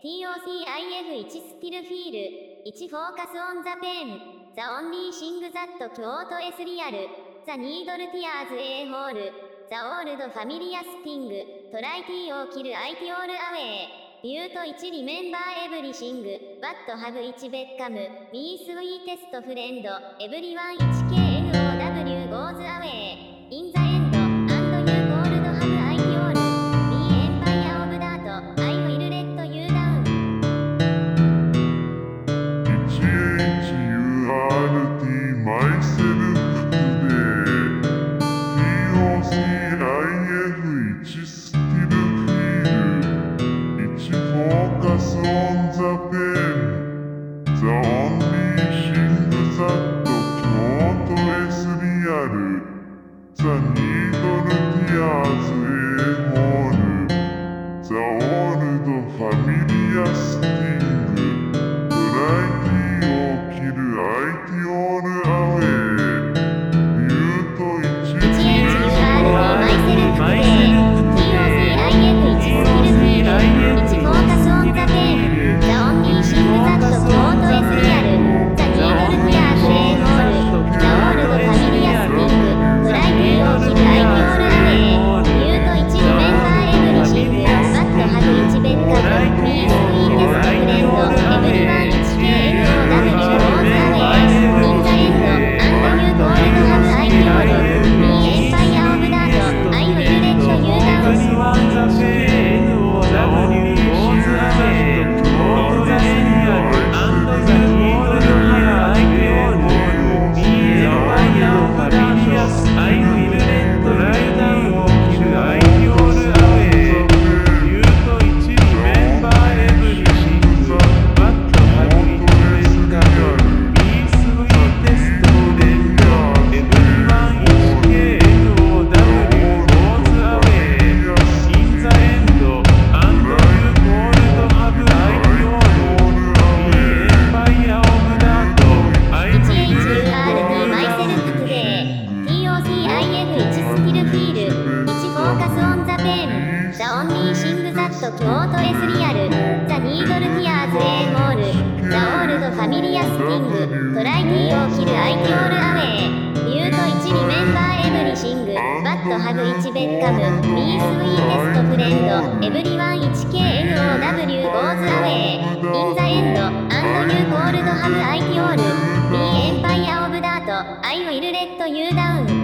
TOCIF1 スキルフィール1フォーカスオンザペンザオンリーシングザット京都エスリアルザニードルティアーズ A ホールザオールドファミリアスティングトライティーを切るアイティオールアウェイビュート1リメンバーエブリシングバットハブ1ベッカムビースウィーテストフレンドエブリワン 1KNOW ゴーズアウェイインザエンド Sonido no jazz e amore, sa hora do ミリアスピングトライティーオーキルアイテオールアウェイミュート12メンバーエブリシングバットハグ1ベッカムミースウィーテストフレンドエブリワン 1KNOW ゴーズアウェイインザエンドアンドニューコールドハグアイティオールミーエンパイアオブダートアイウィルレッドユーダウン。